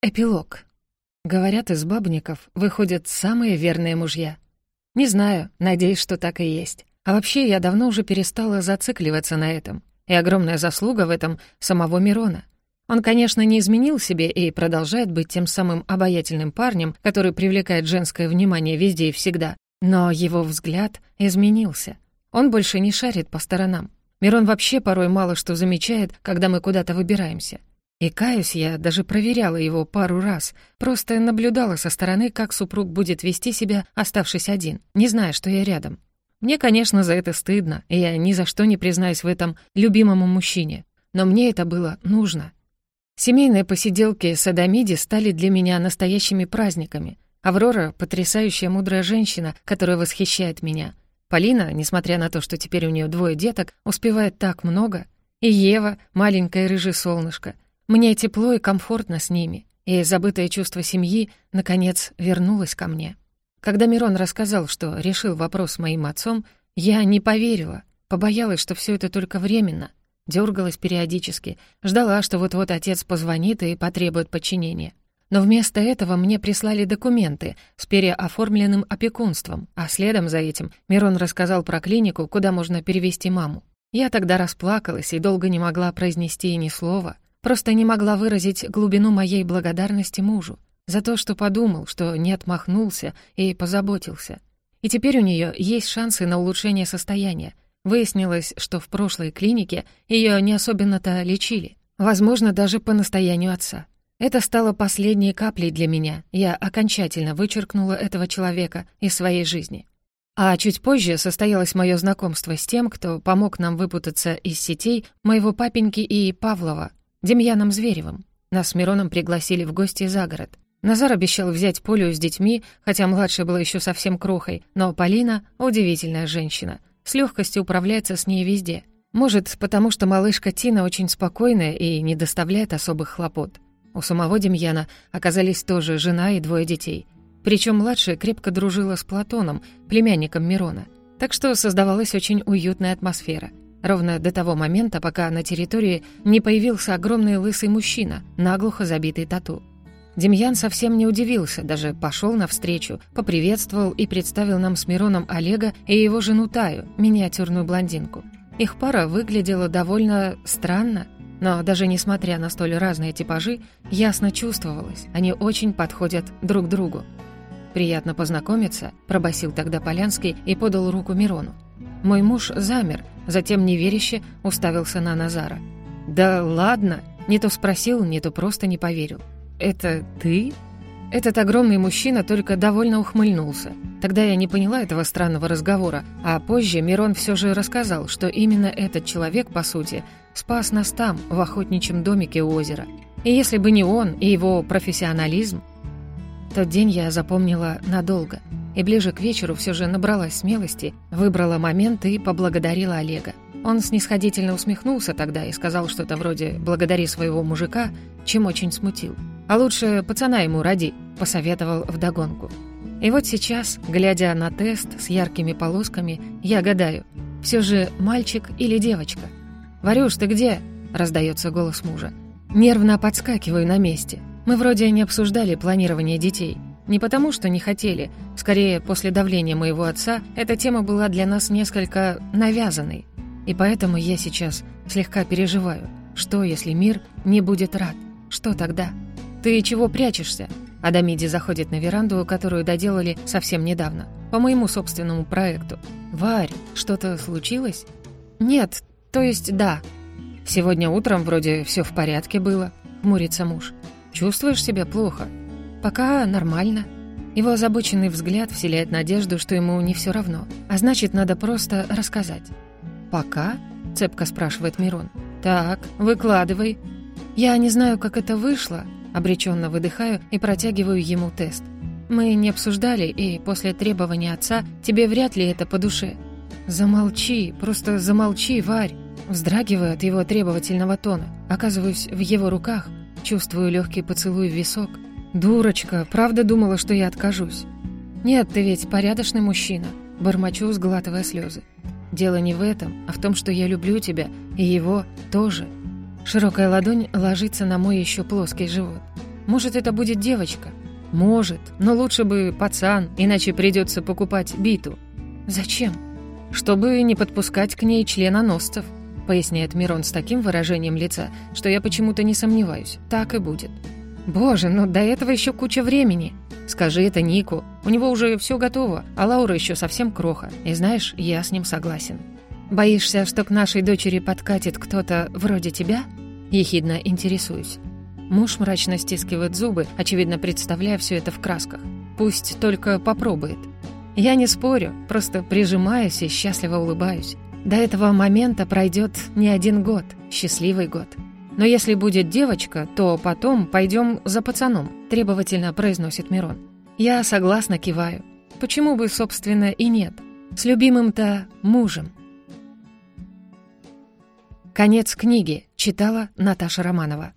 Эпилог. Говорят, из бабников выходят самые верные мужья. Не знаю, надеюсь, что так и есть. А вообще, я давно уже перестала зацикливаться на этом. И огромная заслуга в этом самого Мирона. Он, конечно, не изменил себе и продолжает быть тем самым обаятельным парнем, который привлекает женское внимание везде и всегда. Но его взгляд изменился. Он больше не шарит по сторонам. Мирон вообще порой мало что замечает, когда мы куда-то выбираемся. И, каюсь, я даже проверяла его пару раз, просто наблюдала со стороны, как супруг будет вести себя, оставшись один, не зная, что я рядом. Мне, конечно, за это стыдно, и я ни за что не признаюсь в этом любимому мужчине. Но мне это было нужно. Семейные посиделки с Адамиди стали для меня настоящими праздниками. Аврора — потрясающая мудрая женщина, которая восхищает меня. Полина, несмотря на то, что теперь у нее двое деток, успевает так много. И Ева — маленькое рыжее солнышко — мне тепло и комфортно с ними, и забытое чувство семьи, наконец, вернулось ко мне. Когда Мирон рассказал, что решил вопрос с моим отцом, я не поверила, побоялась, что все это только временно, дергалась периодически, ждала, что вот-вот отец позвонит и потребует подчинения. Но вместо этого мне прислали документы с переоформленным опекунством, а следом за этим Мирон рассказал про клинику, куда можно перевести маму. Я тогда расплакалась и долго не могла произнести ни слова — Просто не могла выразить глубину моей благодарности мужу за то, что подумал, что не отмахнулся и позаботился. И теперь у нее есть шансы на улучшение состояния. Выяснилось, что в прошлой клинике ее не особенно-то лечили. Возможно, даже по настоянию отца. Это стало последней каплей для меня. Я окончательно вычеркнула этого человека из своей жизни. А чуть позже состоялось мое знакомство с тем, кто помог нам выпутаться из сетей моего папеньки и Павлова, Демьяном Зверевым. Нас с Мироном пригласили в гости за город. Назар обещал взять Полю с детьми, хотя младшая была еще совсем крохой, но Полина — удивительная женщина. С легкостью управляется с ней везде. Может, потому что малышка Тина очень спокойная и не доставляет особых хлопот. У самого Демьяна оказались тоже жена и двое детей. Причем младшая крепко дружила с Платоном, племянником Мирона. Так что создавалась очень уютная атмосфера — Ровно до того момента, пока на территории не появился огромный лысый мужчина, наглухо забитый тату. Демьян совсем не удивился, даже пошел навстречу, поприветствовал и представил нам с Мироном Олега и его жену Таю, миниатюрную блондинку. Их пара выглядела довольно странно, но даже несмотря на столь разные типажи, ясно чувствовалось, они очень подходят друг другу. «Приятно познакомиться», — пробасил тогда Полянский и подал руку Мирону. Мой муж замер, затем неверяще уставился на Назара. «Да ладно!» Не то спросил, не то просто не поверил. «Это ты?» Этот огромный мужчина только довольно ухмыльнулся. Тогда я не поняла этого странного разговора, а позже Мирон все же рассказал, что именно этот человек, по сути, спас нас там, в охотничьем домике у озера. И если бы не он и его профессионализм... Тот день я запомнила надолго — и ближе к вечеру все же набралась смелости, выбрала момент и поблагодарила Олега. Он снисходительно усмехнулся тогда и сказал что-то вроде «благодари своего мужика», чем очень смутил. «А лучше пацана ему роди», — посоветовал вдогонку. И вот сейчас, глядя на тест с яркими полосками, я гадаю, все же мальчик или девочка? «Варюш, ты где?» — раздается голос мужа. Нервно подскакиваю на месте. Мы вроде не обсуждали планирование детей. Не потому, что не хотели. Скорее, после давления моего отца эта тема была для нас несколько навязанной. И поэтому я сейчас слегка переживаю. Что, если мир не будет рад? Что тогда? Ты чего прячешься? Адамиди заходит на веранду, которую доделали совсем недавно. По моему собственному проекту. «Варь, что-то случилось?» «Нет, то есть да. Сегодня утром вроде все в порядке было», — мурится муж. «Чувствуешь себя плохо?» «Пока нормально». Его озабоченный взгляд вселяет надежду, что ему не все равно, а значит, надо просто рассказать. «Пока?» — цепко спрашивает Мирон. «Так, выкладывай». «Я не знаю, как это вышло», — обреченно выдыхаю и протягиваю ему тест. «Мы не обсуждали, и после требования отца тебе вряд ли это по душе». «Замолчи, просто замолчи, Варь!» Вздрагиваю от его требовательного тона, оказываюсь в его руках, чувствую легкий поцелуй в висок — «Дурочка, правда думала, что я откажусь?» «Нет, ты ведь порядочный мужчина», — бормочу, сглатывая слезы. «Дело не в этом, а в том, что я люблю тебя, и его тоже». Широкая ладонь ложится на мой еще плоский живот. Может, это будет девочка? Может, но лучше бы пацан, иначе придется покупать биту. Зачем? Чтобы не подпускать к ней членоносцев, поясняет Мирон с таким выражением лица, что я почему-то не сомневаюсь. Так и будет. Боже, ну до этого еще куча времени. Скажи это Нику. У него уже все готово, а Лаура еще совсем кроха. И знаешь, я с ним согласен. Боишься, что к нашей дочери подкатит кто-то вроде тебя? Ехидно интересуюсь. Муж мрачно стискивает зубы, очевидно представляя все это в красках. Пусть только попробует. Я не спорю, просто прижимаюсь и счастливо улыбаюсь. До этого момента пройдет не один год, счастливый год. Но если будет девочка, то потом пойдем за пацаном, требовательно произносит Мирон. Я согласно киваю. Почему бы, собственно, и нет? С любимым-то мужем. Конец книги читала Наташа Романова.